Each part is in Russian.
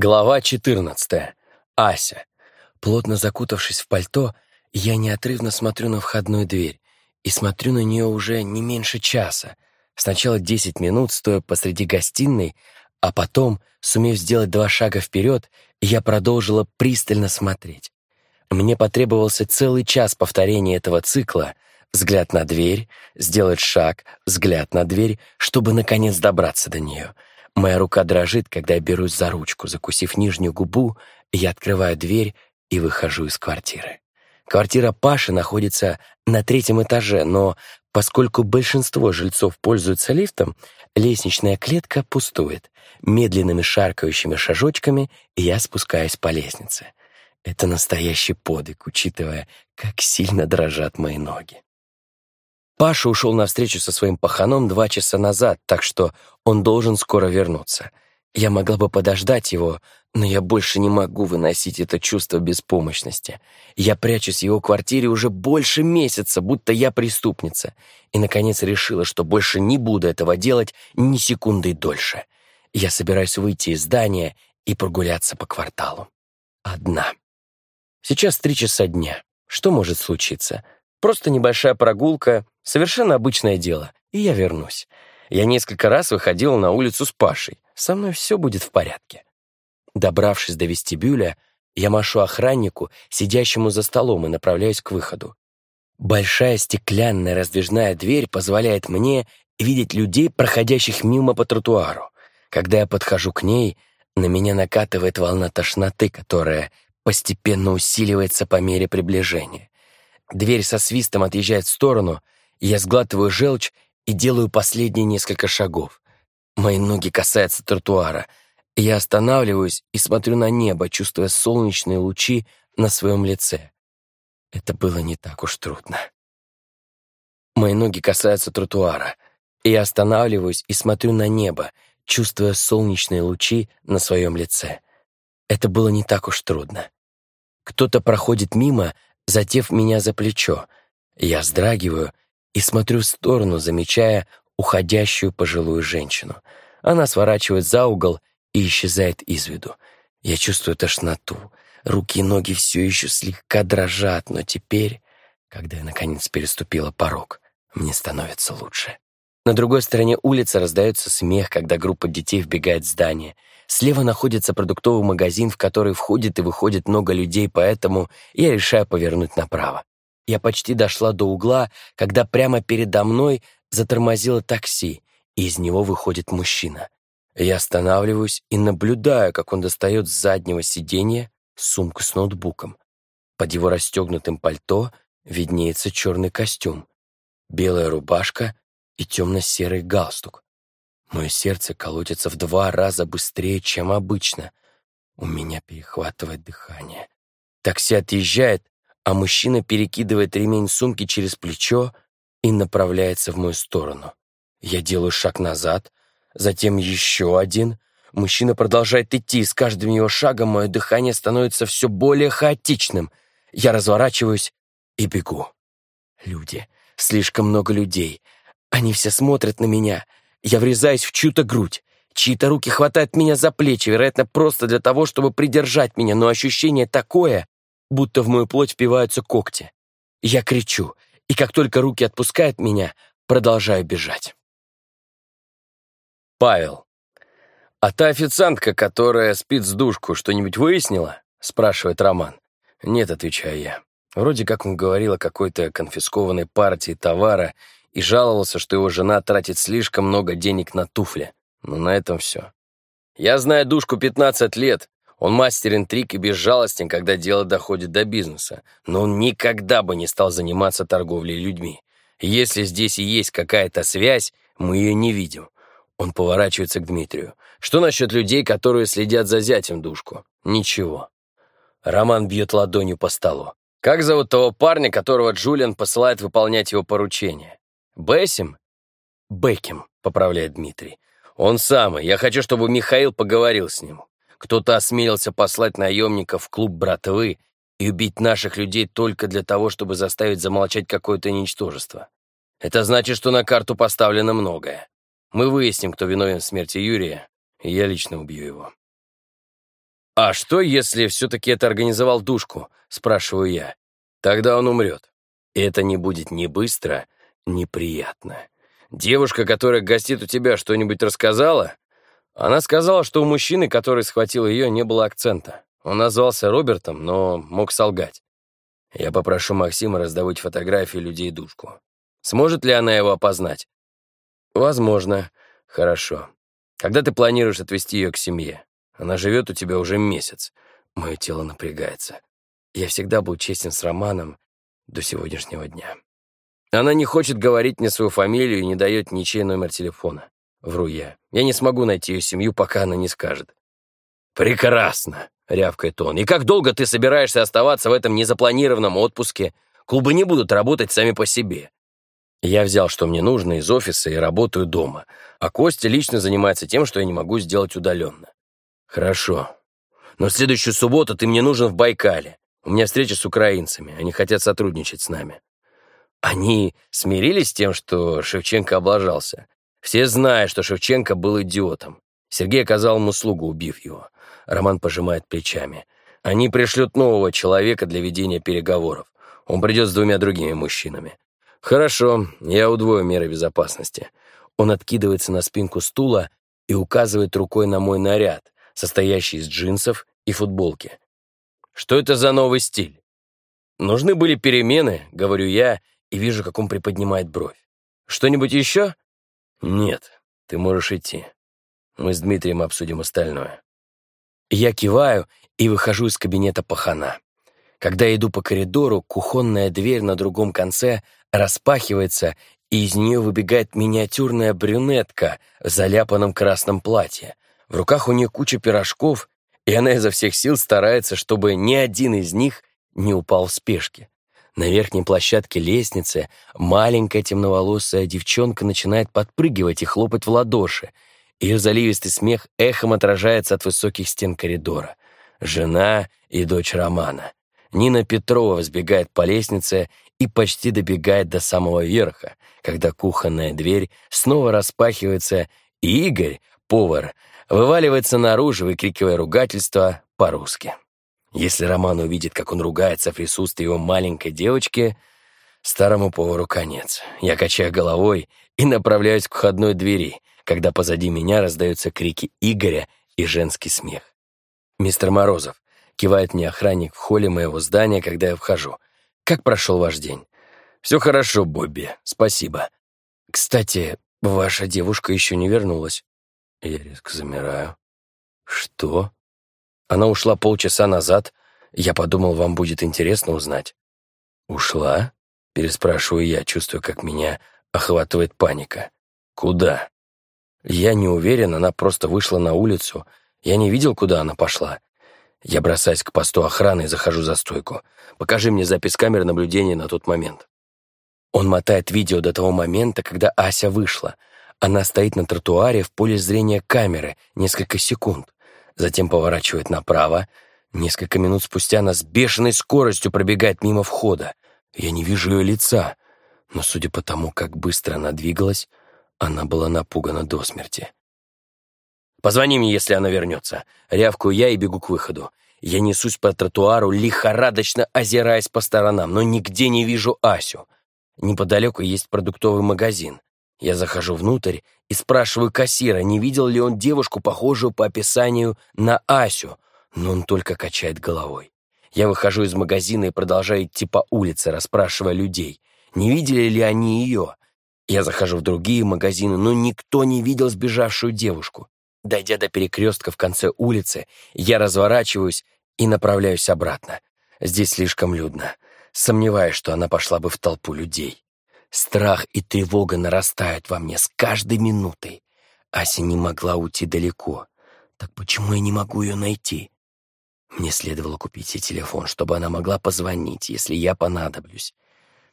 Глава 14. Ася. Плотно закутавшись в пальто, я неотрывно смотрю на входную дверь и смотрю на нее уже не меньше часа. Сначала 10 минут, стоя посреди гостиной, а потом, сумев сделать два шага вперед, я продолжила пристально смотреть. Мне потребовался целый час повторения этого цикла, взгляд на дверь, сделать шаг, взгляд на дверь, чтобы наконец добраться до нее — Моя рука дрожит, когда я берусь за ручку. Закусив нижнюю губу, я открываю дверь и выхожу из квартиры. Квартира Паши находится на третьем этаже, но поскольку большинство жильцов пользуются лифтом, лестничная клетка пустует. Медленными шаркающими шажочками я спускаюсь по лестнице. Это настоящий подвиг, учитывая, как сильно дрожат мои ноги. Паша ушел на встречу со своим паханом два часа назад, так что он должен скоро вернуться. Я могла бы подождать его, но я больше не могу выносить это чувство беспомощности. Я прячусь в его квартире уже больше месяца, будто я преступница. И, наконец, решила, что больше не буду этого делать ни секунды дольше. Я собираюсь выйти из здания и прогуляться по кварталу. Одна. Сейчас три часа дня. Что может случиться? Просто небольшая прогулка, совершенно обычное дело, и я вернусь. Я несколько раз выходила на улицу с Пашей. Со мной все будет в порядке. Добравшись до вестибюля, я машу охраннику, сидящему за столом, и направляюсь к выходу. Большая стеклянная раздвижная дверь позволяет мне видеть людей, проходящих мимо по тротуару. Когда я подхожу к ней, на меня накатывает волна тошноты, которая постепенно усиливается по мере приближения. Дверь со свистом отъезжает в сторону, я сглатываю желчь и делаю последние несколько шагов. Мои ноги касаются тротуара. Я останавливаюсь и смотрю на небо, чувствуя солнечные лучи на своем лице. Это было не так уж трудно. Мои ноги касаются тротуара. Я останавливаюсь и смотрю на небо, чувствуя солнечные лучи на своем лице. Это было не так уж трудно. Кто-то проходит мимо, задев меня за плечо. Я вздрагиваю и смотрю в сторону, замечая уходящую пожилую женщину. Она сворачивает за угол и исчезает из виду. Я чувствую тошноту. Руки и ноги все еще слегка дрожат, но теперь, когда я наконец переступила порог, мне становится лучше. На другой стороне улицы раздается смех, когда группа детей вбегает в здание. Слева находится продуктовый магазин, в который входит и выходит много людей, поэтому я решаю повернуть направо. Я почти дошла до угла, когда прямо передо мной затормозило такси, и из него выходит мужчина. Я останавливаюсь и наблюдаю, как он достает с заднего сиденья сумку с ноутбуком. Под его расстегнутым пальто виднеется черный костюм, белая рубашка и темно-серый галстук. Мое сердце колотится в два раза быстрее, чем обычно. У меня перехватывает дыхание. Такси отъезжает, а мужчина перекидывает ремень сумки через плечо и направляется в мою сторону. Я делаю шаг назад, затем еще один. Мужчина продолжает идти, и с каждым его шагом мое дыхание становится все более хаотичным. Я разворачиваюсь и бегу. Люди. Слишком много людей. Они все смотрят на меня. Я врезаюсь в чью-то грудь. Чьи-то руки хватают меня за плечи, вероятно, просто для того, чтобы придержать меня, но ощущение такое, будто в мою плоть впиваются когти. Я кричу, и как только руки отпускают меня, продолжаю бежать. Павел. «А та официантка, которая спит с душку, что-нибудь выяснила?» — спрашивает Роман. «Нет», — отвечаю я. Вроде как он говорил о какой-то конфискованной партии товара и жаловался, что его жена тратит слишком много денег на туфли. Но на этом все. Я знаю душку 15 лет, он мастер интриг и безжалостен, когда дело доходит до бизнеса, но он никогда бы не стал заниматься торговлей людьми. Если здесь и есть какая-то связь, мы ее не видим. Он поворачивается к Дмитрию. Что насчет людей, которые следят за зятем душку? Ничего. Роман бьет ладонью по столу. Как зовут того парня, которого Джулиан посылает выполнять его поручения? Бессим? Бекем, поправляет Дмитрий. Он самый. Я хочу, чтобы Михаил поговорил с ним. Кто-то осмелился послать наемников в клуб братвы и убить наших людей только для того, чтобы заставить замолчать какое-то ничтожество. Это значит, что на карту поставлено многое. Мы выясним, кто виновен в смерти Юрия, и я лично убью его. «А что, если все-таки это организовал душку?» — спрашиваю я. «Тогда он умрет. И это не будет ни быстро, ни приятно. Девушка, которая гостит у тебя, что-нибудь рассказала?» Она сказала, что у мужчины, который схватил ее, не было акцента. Он назвался Робертом, но мог солгать. Я попрошу Максима раздавать фотографии людей душку. Сможет ли она его опознать? Возможно. Хорошо. Когда ты планируешь отвезти ее к семье? Она живет у тебя уже месяц. Мое тело напрягается. Я всегда был честен с Романом до сегодняшнего дня. Она не хочет говорить мне свою фамилию и не дает ничей номер телефона. Вру я. Я не смогу найти ее семью, пока она не скажет. «Прекрасно!» — рявкает он. «И как долго ты собираешься оставаться в этом незапланированном отпуске? Клубы не будут работать сами по себе. Я взял, что мне нужно, из офиса и работаю дома, а Костя лично занимается тем, что я не могу сделать удаленно. Хорошо. Но следующую субботу ты мне нужен в Байкале. У меня встреча с украинцами, они хотят сотрудничать с нами. Они смирились с тем, что Шевченко облажался. Все знают, что Шевченко был идиотом. Сергей оказал ему услугу, убив его. Роман пожимает плечами. Они пришлют нового человека для ведения переговоров. Он придет с двумя другими мужчинами. «Хорошо, я удвою меры безопасности». Он откидывается на спинку стула и указывает рукой на мой наряд, состоящий из джинсов и футболки. «Что это за новый стиль?» «Нужны были перемены», — говорю я, и вижу, как он приподнимает бровь. «Что-нибудь еще?» «Нет, ты можешь идти. Мы с Дмитрием обсудим остальное». Я киваю и выхожу из кабинета пахана. Когда иду по коридору, кухонная дверь на другом конце распахивается, и из нее выбегает миниатюрная брюнетка в заляпанном красном платье. В руках у нее куча пирожков, и она изо всех сил старается, чтобы ни один из них не упал в спешке. На верхней площадке лестницы маленькая темноволосая девчонка начинает подпрыгивать и хлопать в ладоши. Ее заливистый смех эхом отражается от высоких стен коридора. Жена и дочь Романа. Нина Петрова взбегает по лестнице и почти добегает до самого верха, когда кухонная дверь снова распахивается, и Игорь, повар, вываливается наружу, выкрикивая ругательство по-русски. Если Роман увидит, как он ругается в присутствии его маленькой девочки, старому повару конец. Я качаю головой и направляюсь к входной двери, когда позади меня раздаются крики Игоря и женский смех. «Мистер Морозов, Кивает мне охранник в холле моего здания, когда я вхожу. «Как прошел ваш день?» «Все хорошо, Бобби, спасибо». «Кстати, ваша девушка еще не вернулась». Я резко замираю. «Что?» Она ушла полчаса назад. Я подумал, вам будет интересно узнать. «Ушла?» — переспрашиваю я, чувствуя, как меня охватывает паника. «Куда?» Я не уверен, она просто вышла на улицу. Я не видел, куда она пошла. Я бросаюсь к посту охраны и захожу за стойку. Покажи мне запись камеры наблюдения на тот момент. Он мотает видео до того момента, когда Ася вышла. Она стоит на тротуаре в поле зрения камеры несколько секунд. Затем поворачивает направо. Несколько минут спустя она с бешеной скоростью пробегает мимо входа. Я не вижу ее лица, но судя по тому, как быстро она двигалась, она была напугана до смерти. Позвони мне, если она вернется. Рявкую я и бегу к выходу. Я несусь по тротуару, лихорадочно озираясь по сторонам, но нигде не вижу Асю. Неподалеку есть продуктовый магазин. Я захожу внутрь и спрашиваю кассира, не видел ли он девушку, похожую по описанию на Асю, но он только качает головой. Я выхожу из магазина и продолжаю идти по улице, расспрашивая людей, не видели ли они ее. Я захожу в другие магазины, но никто не видел сбежавшую девушку. Дойдя до перекрестка в конце улицы, я разворачиваюсь и направляюсь обратно. Здесь слишком людно. Сомневаюсь, что она пошла бы в толпу людей. Страх и тревога нарастают во мне с каждой минутой. Ася не могла уйти далеко. Так почему я не могу ее найти? Мне следовало купить ей телефон, чтобы она могла позвонить, если я понадоблюсь.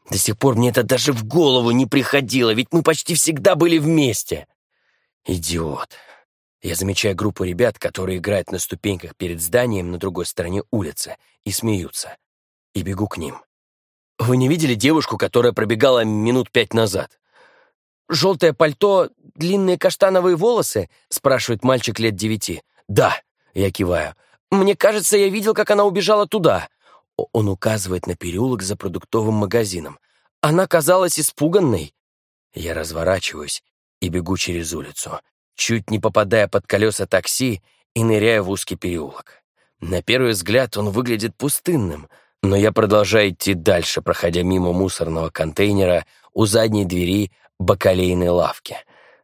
До сих пор мне это даже в голову не приходило, ведь мы почти всегда были вместе. Идиот. Я замечаю группу ребят, которые играют на ступеньках перед зданием на другой стороне улицы и смеются. И бегу к ним. Вы не видели девушку, которая пробегала минут пять назад? «Желтое пальто, длинные каштановые волосы?» — спрашивает мальчик лет девяти. «Да», — я киваю. Мне кажется, я видел, как она убежала туда». Он указывает на переулок за продуктовым магазином. Она казалась испуганной. Я разворачиваюсь и бегу через улицу, чуть не попадая под колеса такси и ныряя в узкий переулок. На первый взгляд он выглядит пустынным, но я продолжаю идти дальше, проходя мимо мусорного контейнера у задней двери бакалейной лавки.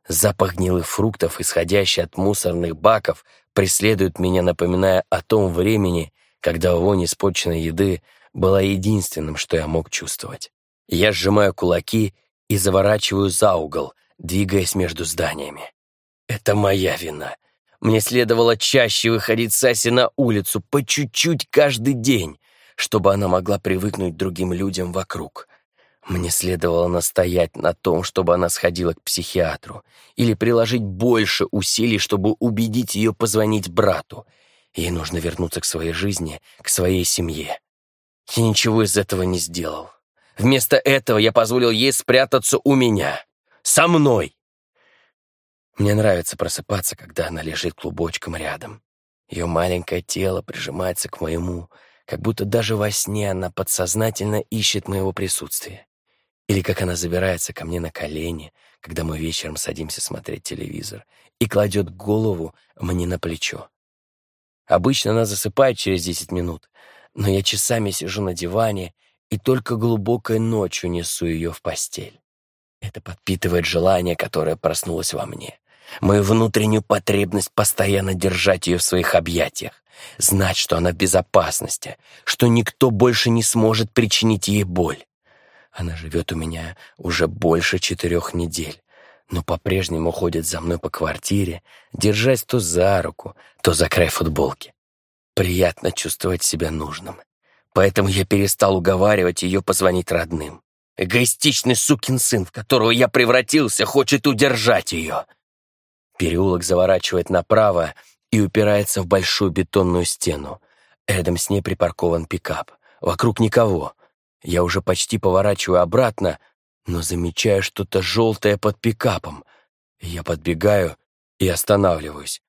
Запах гнилых фруктов, исходящий от мусорных баков, преследует меня, напоминая о том времени, когда вонь испорченной еды была единственным, что я мог чувствовать. Я сжимаю кулаки и заворачиваю за угол, двигаясь между зданиями. Это моя вина. Мне следовало чаще выходить с Аси на улицу, по чуть-чуть каждый день, чтобы она могла привыкнуть к другим людям вокруг. Мне следовало настоять на том, чтобы она сходила к психиатру, или приложить больше усилий, чтобы убедить ее позвонить брату. Ей нужно вернуться к своей жизни, к своей семье. Я ничего из этого не сделал. Вместо этого я позволил ей спрятаться у меня. Со мной. Мне нравится просыпаться, когда она лежит клубочком рядом. Ее маленькое тело прижимается к моему, как будто даже во сне она подсознательно ищет моего присутствия. Или как она забирается ко мне на колени, когда мы вечером садимся смотреть телевизор, и кладет голову мне на плечо. Обычно она засыпает через десять минут, но я часами сижу на диване и только глубокой ночью несу ее в постель. Это подпитывает желание, которое проснулось во мне мою внутреннюю потребность постоянно держать ее в своих объятиях, знать, что она в безопасности, что никто больше не сможет причинить ей боль. Она живет у меня уже больше четырех недель, но по-прежнему ходит за мной по квартире, держась то за руку, то за край футболки. Приятно чувствовать себя нужным. Поэтому я перестал уговаривать ее позвонить родным. Эгоистичный сукин сын, в которого я превратился, хочет удержать ее. Переулок заворачивает направо и упирается в большую бетонную стену. Рядом с ней припаркован пикап. Вокруг никого. Я уже почти поворачиваю обратно, но замечаю что-то желтое под пикапом. Я подбегаю и останавливаюсь.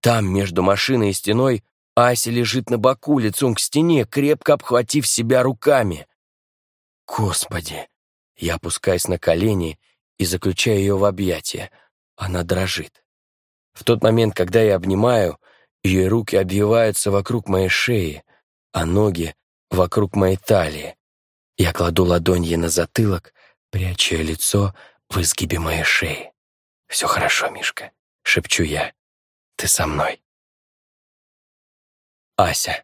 Там, между машиной и стеной, Ася лежит на боку, лицом к стене, крепко обхватив себя руками. Господи! Я опускаюсь на колени и заключаю ее в объятия. Она дрожит. В тот момент, когда я обнимаю, ее руки обвиваются вокруг моей шеи, а ноги — вокруг моей талии. Я кладу ладонь ей на затылок, пряча лицо в изгибе моей шеи. «Все хорошо, Мишка», — шепчу я. «Ты со мной». Ася.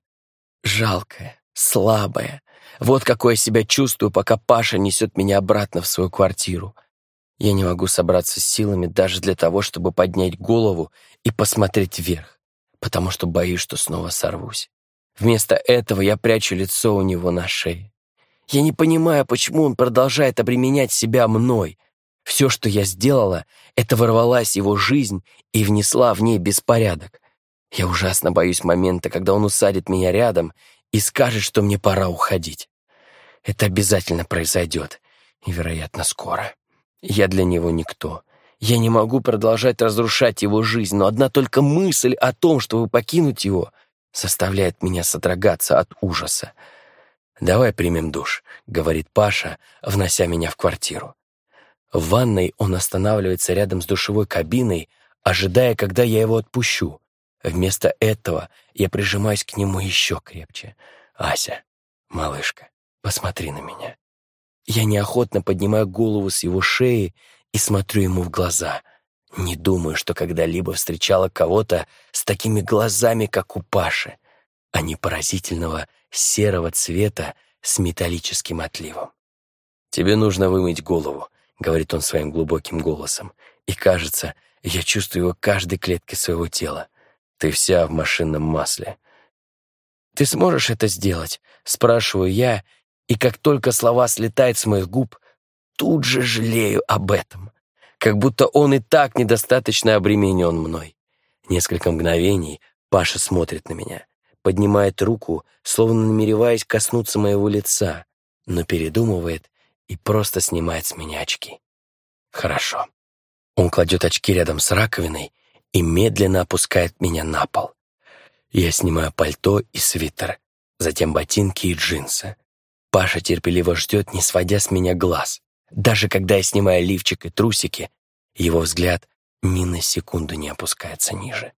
Жалкая, слабая. Вот какое себя чувствую, пока Паша несет меня обратно в свою квартиру. Я не могу собраться с силами даже для того, чтобы поднять голову и посмотреть вверх, потому что боюсь, что снова сорвусь. Вместо этого я прячу лицо у него на шее. Я не понимаю, почему он продолжает обременять себя мной. Все, что я сделала, это ворвалась его жизнь и внесла в ней беспорядок. Я ужасно боюсь момента, когда он усадит меня рядом и скажет, что мне пора уходить. Это обязательно произойдет, и, вероятно, скоро. Я для него никто. Я не могу продолжать разрушать его жизнь, но одна только мысль о том, чтобы покинуть его, заставляет меня содрогаться от ужаса. «Давай примем душ», — говорит Паша, внося меня в квартиру. В ванной он останавливается рядом с душевой кабиной, ожидая, когда я его отпущу. Вместо этого я прижимаюсь к нему еще крепче. «Ася, малышка, посмотри на меня. Я неохотно поднимаю голову с его шеи и смотрю ему в глаза. Не думаю, что когда-либо встречала кого-то с такими глазами, как у Паши. Они поразительного серого цвета с металлическим отливом. «Тебе нужно вымыть голову», — говорит он своим глубоким голосом. И кажется, я чувствую его каждой клеткой своего тела. Ты вся в машинном масле. «Ты сможешь это сделать?» — спрашиваю я, и как только слова слетают с моих губ, тут же жалею об этом. Как будто он и так недостаточно обременен мной. Несколько мгновений Паша смотрит на меня, поднимает руку, словно намереваясь коснуться моего лица, но передумывает и просто снимает с меня очки. Хорошо. Он кладет очки рядом с раковиной и медленно опускает меня на пол. Я снимаю пальто и свитер, затем ботинки и джинсы. Паша терпеливо ждет, не сводя с меня глаз. Даже когда я снимаю лифчик и трусики, его взгляд ни на секунду не опускается ниже.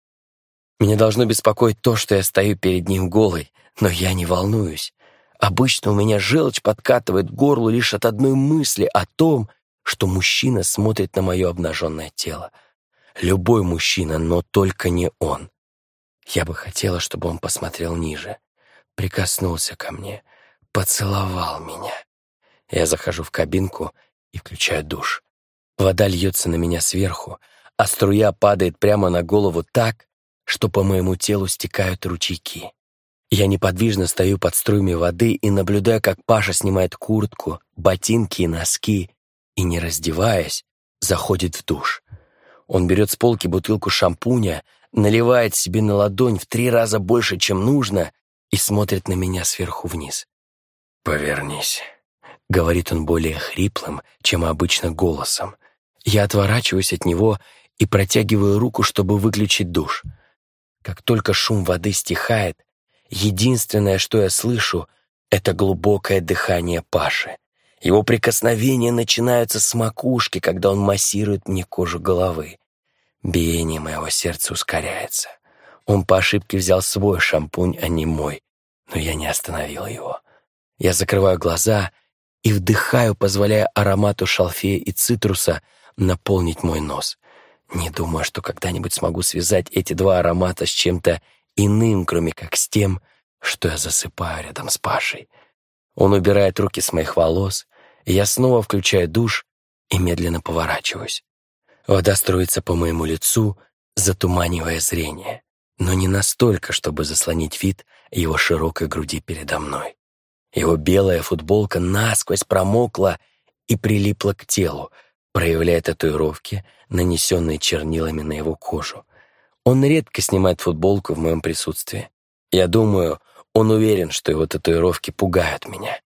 Меня должно беспокоить то, что я стою перед ним голой, но я не волнуюсь. Обычно у меня желчь подкатывает к горлу лишь от одной мысли о том, что мужчина смотрит на мое обнаженное тело. Любой мужчина, но только не он. Я бы хотела, чтобы он посмотрел ниже, прикоснулся ко мне, поцеловал меня. Я захожу в кабинку и включаю душ. Вода льется на меня сверху, а струя падает прямо на голову так, что по моему телу стекают ручейки. Я неподвижно стою под струями воды и наблюдаю, как Паша снимает куртку, ботинки и носки и, не раздеваясь, заходит в душ. Он берет с полки бутылку шампуня, наливает себе на ладонь в три раза больше, чем нужно, и смотрит на меня сверху вниз. «Повернись», — говорит он более хриплым, чем обычно голосом. Я отворачиваюсь от него и протягиваю руку, чтобы выключить душ. Как только шум воды стихает, единственное, что я слышу, это глубокое дыхание Паши. Его прикосновения начинаются с макушки, когда он массирует мне кожу головы. Биение моего сердца ускоряется. Он по ошибке взял свой шампунь, а не мой, но я не остановил его. Я закрываю глаза и вдыхаю, позволяя аромату шалфея и цитруса наполнить мой нос. Не думаю, что когда-нибудь смогу связать эти два аромата с чем-то иным, кроме как с тем, что я засыпаю рядом с Пашей. Он убирает руки с моих волос, и я снова включаю душ и медленно поворачиваюсь. Вода струится по моему лицу, затуманивая зрение, но не настолько, чтобы заслонить вид его широкой груди передо мной. Его белая футболка насквозь промокла и прилипла к телу, проявляя татуировки, нанесенные чернилами на его кожу. Он редко снимает футболку в моем присутствии. Я думаю, он уверен, что его татуировки пугают меня.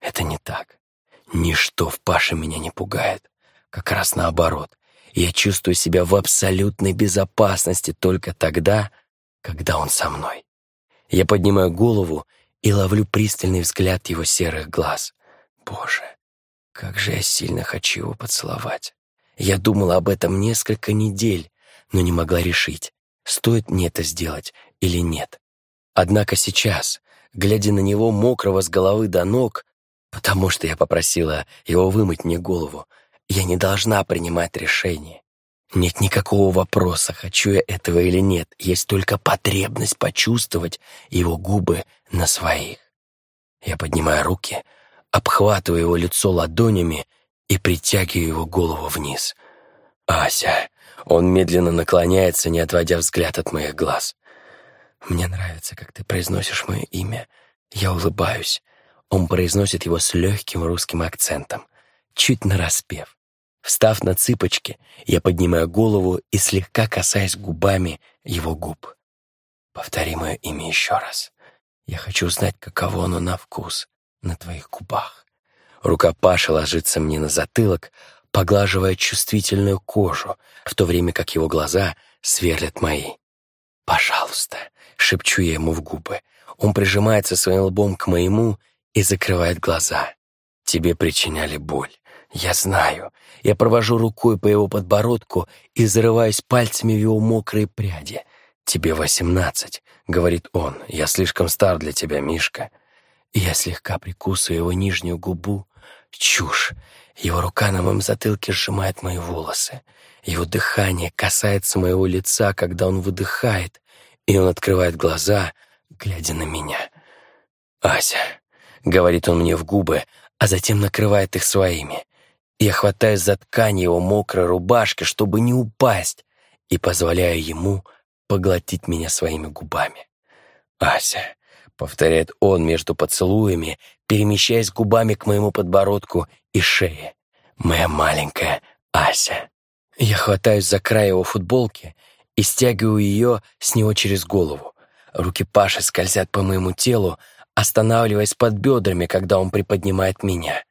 Это не так. Ничто в Паше меня не пугает. Как раз наоборот. Я чувствую себя в абсолютной безопасности только тогда, когда он со мной. Я поднимаю голову и ловлю пристальный взгляд его серых глаз. Боже, как же я сильно хочу его поцеловать. Я думала об этом несколько недель, но не могла решить, стоит мне это сделать или нет. Однако сейчас, глядя на него мокрого с головы до ног, потому что я попросила его вымыть мне голову, я не должна принимать решение. Нет никакого вопроса, хочу я этого или нет. Есть только потребность почувствовать его губы на своих. Я поднимаю руки, обхватываю его лицо ладонями и притягиваю его голову вниз. «Ася!» Он медленно наклоняется, не отводя взгляд от моих глаз. «Мне нравится, как ты произносишь мое имя. Я улыбаюсь». Он произносит его с легким русским акцентом, чуть нараспев. Встав на цыпочки, я поднимаю голову и слегка касаясь губами его губ. Повтори мое имя еще раз. Я хочу знать, каково оно на вкус на твоих губах. Рука Паши ложится мне на затылок, поглаживая чувствительную кожу, в то время как его глаза сверлят мои. «Пожалуйста», — шепчу я ему в губы. Он прижимается своим лбом к моему и закрывает глаза. «Тебе причиняли боль. Я знаю. Я провожу рукой по его подбородку и зарываюсь пальцами в его мокрые пряди. «Тебе восемнадцать», — говорит он. «Я слишком стар для тебя, Мишка». Я слегка прикусываю его нижнюю губу. Чушь. Его рука на моем затылке сжимает мои волосы. Его дыхание касается моего лица, когда он выдыхает, и он открывает глаза, глядя на меня. «Ася», — говорит он мне в губы, а затем накрывает их своими. Я хватаюсь за ткань его мокрой рубашки, чтобы не упасть, и позволяю ему поглотить меня своими губами. «Ася», — повторяет он между поцелуями, перемещаясь губами к моему подбородку и шее. «Моя маленькая Ася». Я хватаюсь за край его футболки и стягиваю ее с него через голову. Руки Паши скользят по моему телу, останавливаясь под бедрами, когда он приподнимает меня.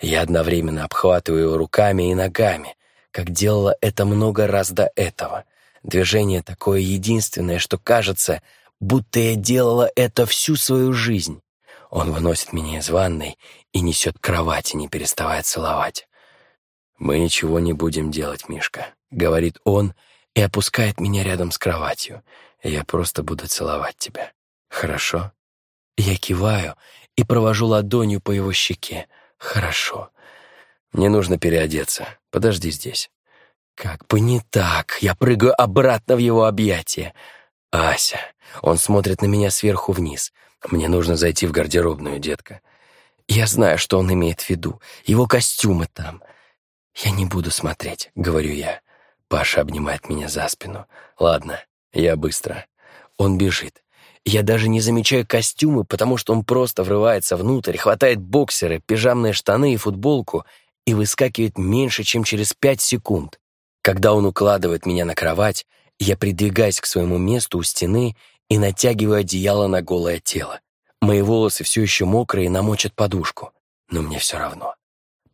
Я одновременно обхватываю его руками и ногами, как делала это много раз до этого. Движение такое единственное, что, кажется, будто я делала это всю свою жизнь. Он выносит меня из ванной и несет к кровати, не переставая целовать. «Мы ничего не будем делать, Мишка», — говорит он и опускает меня рядом с кроватью. «Я просто буду целовать тебя. Хорошо?» Я киваю и провожу ладонью по его щеке. «Хорошо. Мне нужно переодеться. Подожди здесь». Как бы не так. Я прыгаю обратно в его объятия. «Ася». Он смотрит на меня сверху вниз. «Мне нужно зайти в гардеробную, детка». Я знаю, что он имеет в виду. Его костюмы там. «Я не буду смотреть», — говорю я. Паша обнимает меня за спину. «Ладно, я быстро». Он бежит. Я даже не замечаю костюмы, потому что он просто врывается внутрь, хватает боксеры, пижамные штаны и футболку и выскакивает меньше, чем через пять секунд. Когда он укладывает меня на кровать, я придвигаюсь к своему месту у стены и натягиваю одеяло на голое тело. Мои волосы все еще мокрые и намочат подушку, но мне все равно.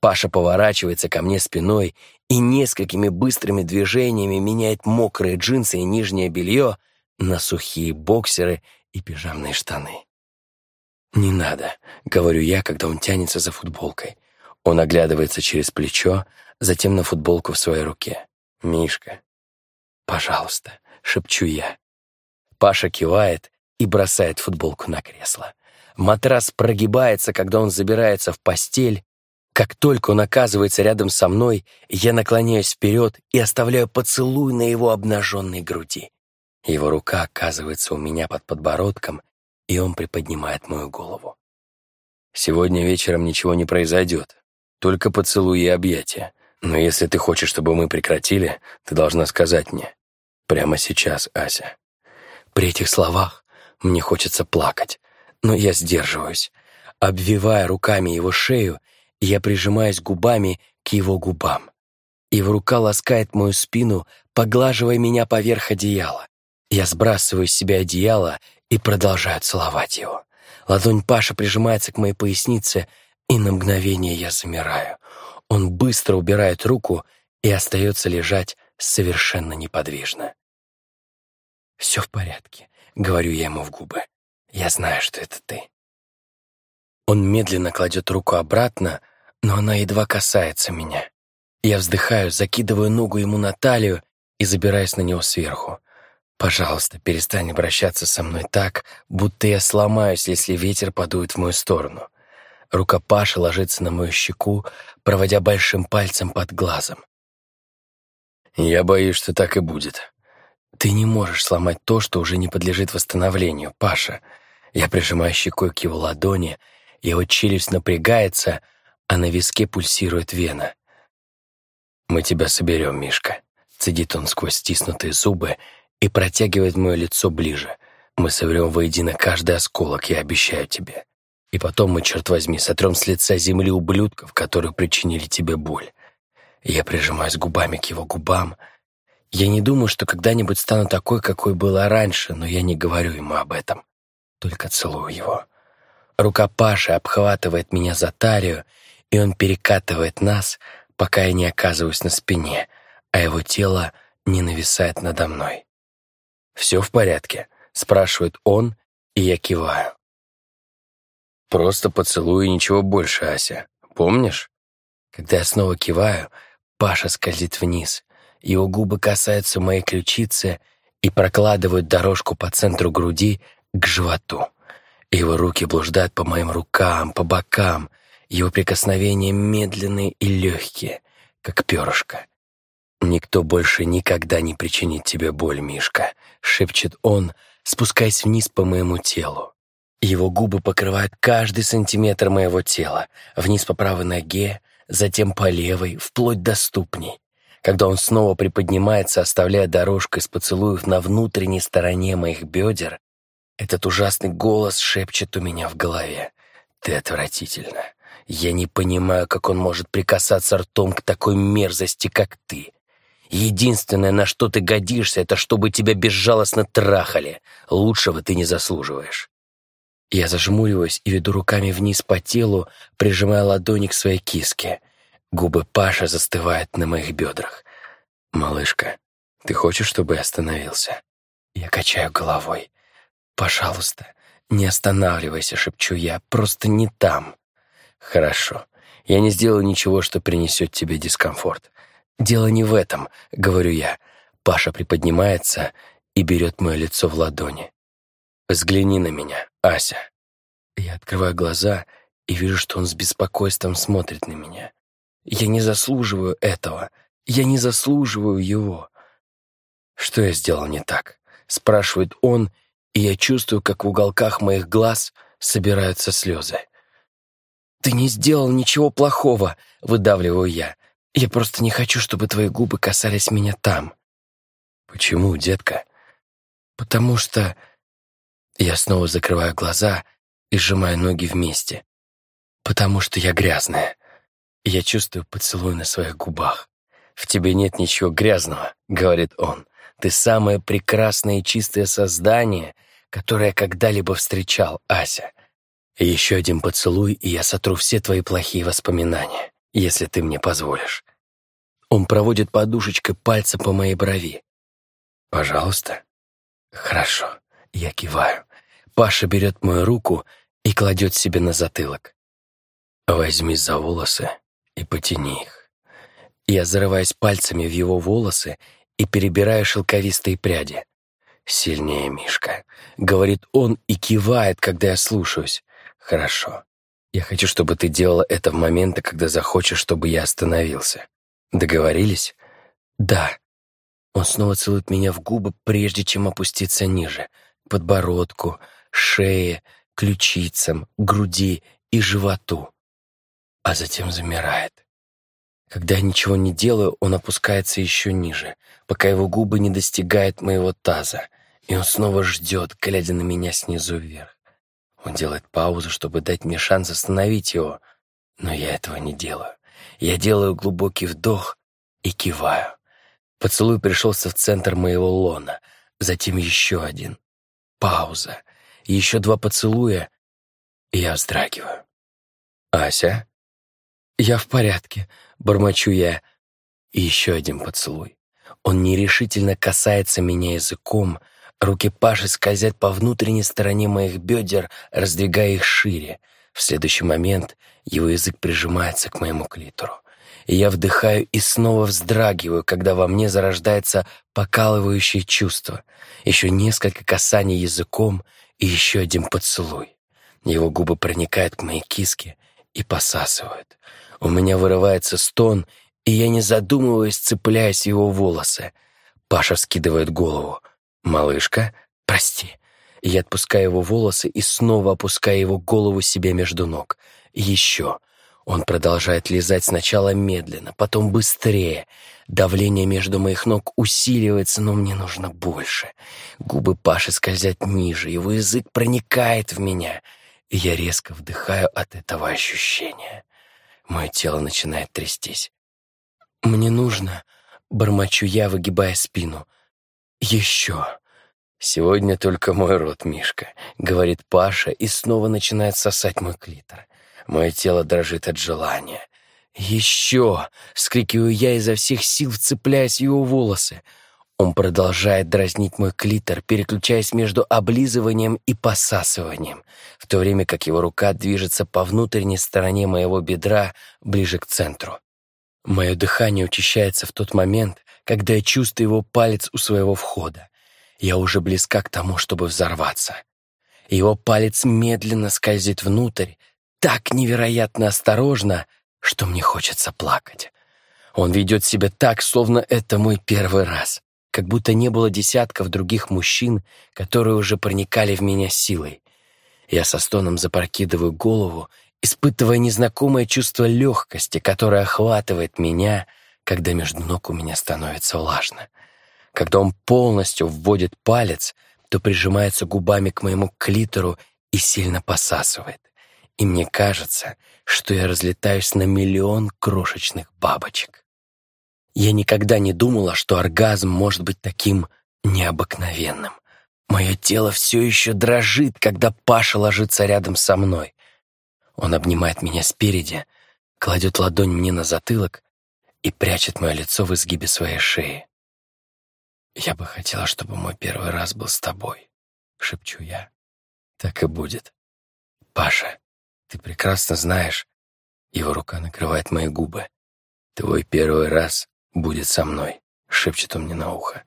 Паша поворачивается ко мне спиной и несколькими быстрыми движениями меняет мокрые джинсы и нижнее белье на сухие боксеры и пижамные штаны. «Не надо», — говорю я, когда он тянется за футболкой. Он оглядывается через плечо, затем на футболку в своей руке. «Мишка, пожалуйста», — шепчу я. Паша кивает и бросает футболку на кресло. Матрас прогибается, когда он забирается в постель, как только он оказывается рядом со мной, я наклоняюсь вперед и оставляю поцелуй на его обнаженной груди. Его рука оказывается у меня под подбородком, и он приподнимает мою голову. Сегодня вечером ничего не произойдет, только поцелуй и объятия. Но если ты хочешь, чтобы мы прекратили, ты должна сказать мне. Прямо сейчас, Ася. При этих словах мне хочется плакать, но я сдерживаюсь. Обвивая руками его шею, я прижимаюсь губами к его губам. Его рука ласкает мою спину, поглаживая меня поверх одеяла. Я сбрасываю с себя одеяло и продолжаю целовать его. Ладонь Паша прижимается к моей пояснице, и на мгновение я замираю. Он быстро убирает руку и остается лежать совершенно неподвижно. «Все в порядке», — говорю я ему в губы. «Я знаю, что это ты». Он медленно кладет руку обратно, но она едва касается меня. Я вздыхаю, закидываю ногу ему на талию и забираюсь на него сверху. «Пожалуйста, перестань обращаться со мной так, будто я сломаюсь, если ветер подует в мою сторону». Рука Паши ложится на мою щеку, проводя большим пальцем под глазом. «Я боюсь, что так и будет». «Ты не можешь сломать то, что уже не подлежит восстановлению, Паша». Я прижимаю щекой к его ладони — его челюсть напрягается, а на виске пульсирует вена. «Мы тебя соберем, Мишка», — цедит он сквозь стиснутые зубы и протягивает мое лицо ближе. «Мы соберем воедино каждый осколок, я обещаю тебе. И потом мы, черт возьми, сотрем с лица земли ублюдков, которые причинили тебе боль». Я прижимаюсь губами к его губам. Я не думаю, что когда-нибудь стану такой, какой была раньше, но я не говорю ему об этом. Только целую его. Рука Паши обхватывает меня за талию, и он перекатывает нас, пока я не оказываюсь на спине, а его тело не нависает надо мной. «Все в порядке?» — спрашивает он, и я киваю. «Просто поцелуй и ничего больше, Ася. Помнишь?» Когда я снова киваю, Паша скользит вниз. Его губы касаются моей ключицы и прокладывают дорожку по центру груди к животу. Его руки блуждают по моим рукам, по бокам. Его прикосновения медленные и легкие, как перышко. «Никто больше никогда не причинит тебе боль, Мишка», — шепчет он, спускаясь вниз по моему телу. Его губы покрывают каждый сантиметр моего тела, вниз по правой ноге, затем по левой, вплоть до ступней. Когда он снова приподнимается, оставляя дорожку из поцелуев на внутренней стороне моих бедер, этот ужасный голос шепчет у меня в голове. «Ты отвратительна. Я не понимаю, как он может прикасаться ртом к такой мерзости, как ты. Единственное, на что ты годишься, это чтобы тебя безжалостно трахали. Лучшего ты не заслуживаешь». Я зажмуриваюсь и веду руками вниз по телу, прижимая ладони к своей киске. Губы Паши застывают на моих бедрах. «Малышка, ты хочешь, чтобы я остановился?» Я качаю головой. «Пожалуйста, не останавливайся», — шепчу я, — «просто не там». «Хорошо. Я не сделаю ничего, что принесет тебе дискомфорт. Дело не в этом», — говорю я. Паша приподнимается и берет мое лицо в ладони. «Взгляни на меня, Ася». Я открываю глаза и вижу, что он с беспокойством смотрит на меня. Я не заслуживаю этого. Я не заслуживаю его. Что я сделал не так? Спрашивает он, и я чувствую, как в уголках моих глаз собираются слезы. «Ты не сделал ничего плохого», — выдавливаю я. «Я просто не хочу, чтобы твои губы касались меня там». «Почему, детка?» «Потому что...» Я снова закрываю глаза и сжимаю ноги вместе. «Потому что я грязная. Я чувствую поцелуй на своих губах. «В тебе нет ничего грязного», — говорит он. «Ты самое прекрасное и чистое создание, которое когда-либо встречал, Ася. Еще один поцелуй, и я сотру все твои плохие воспоминания, если ты мне позволишь». Он проводит подушечкой пальца по моей брови. «Пожалуйста». «Хорошо». Я киваю. Паша берет мою руку и кладет себе на затылок. «Возьми за волосы и потяни их». Я зарываюсь пальцами в его волосы и перебираю шелковистые пряди. «Сильнее, Мишка», — говорит он и кивает, когда я слушаюсь. «Хорошо. Я хочу, чтобы ты делала это в моменты, когда захочешь, чтобы я остановился. Договорились?» «Да». Он снова целует меня в губы, прежде чем опуститься ниже, подбородку, шее, ключицам, груди и животу. А затем замирает. Когда я ничего не делаю, он опускается еще ниже, пока его губы не достигают моего таза, и он снова ждет, глядя на меня снизу вверх. Он делает паузу, чтобы дать мне шанс остановить его, но я этого не делаю. Я делаю глубокий вдох и киваю. Поцелуй пришелся в центр моего лона, затем еще один. Пауза. Еще два поцелуя, и я вздрагиваю. «Ася?» «Я в порядке», — бормочу я. И еще один поцелуй. Он нерешительно касается меня языком, руки Паши скользят по внутренней стороне моих бедер, раздвигая их шире. В следующий момент его язык прижимается к моему клитору. И я вдыхаю и снова вздрагиваю, когда во мне зарождается покалывающее чувство. Еще несколько касаний языком и еще один поцелуй. Его губы проникают к моей киске и посасывают. У меня вырывается стон, и я, не задумываясь, цепляюсь его волосы. Паша скидывает голову. «Малышка, прости». Я отпускаю его волосы и снова опускаю его голову себе между ног. Еще. Он продолжает лизать сначала медленно, потом быстрее. Давление между моих ног усиливается, но мне нужно больше. Губы Паши скользят ниже, его язык проникает в меня, и я резко вдыхаю от этого ощущения. Мое тело начинает трястись. «Мне нужно...» — бормочу я, выгибая спину. «Еще...» «Сегодня только мой рот, Мишка», — говорит Паша и снова начинает сосать мой клитор. Мое тело дрожит от желания. «Еще!» — вскрикиваю я изо всех сил, вцепляясь в его волосы. Он продолжает дразнить мой клитор, переключаясь между облизыванием и посасыванием, в то время как его рука движется по внутренней стороне моего бедра ближе к центру. Мое дыхание учащается в тот момент, когда я чувствую его палец у своего входа. Я уже близка к тому, чтобы взорваться. Его палец медленно скользит внутрь, так невероятно осторожно, что мне хочется плакать. Он ведет себя так, словно это мой первый раз как будто не было десятков других мужчин, которые уже проникали в меня силой. Я со стоном запрокидываю голову, испытывая незнакомое чувство легкости, которое охватывает меня, когда между ног у меня становится влажно. Когда он полностью вводит палец, то прижимается губами к моему клитору и сильно посасывает. И мне кажется, что я разлетаюсь на миллион крошечных бабочек. Я никогда не думала, что оргазм может быть таким необыкновенным. Мое тело все еще дрожит, когда Паша ложится рядом со мной. Он обнимает меня спереди, кладет ладонь мне на затылок и прячет мое лицо в изгибе своей шеи. «Я бы хотела, чтобы мой первый раз был с тобой», — шепчу я. «Так и будет. Паша, ты прекрасно знаешь...» Его рука накрывает мои губы. «Твой первый раз будет со мной», — шепчет он мне на ухо.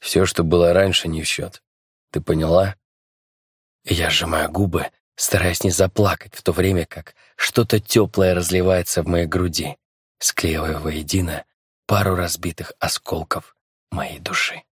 «Все, что было раньше, не в счет. Ты поняла?» Я сжимаю губы, стараясь не заплакать, в то время как что-то теплое разливается в моей груди, склеивая воедино пару разбитых осколков моей души.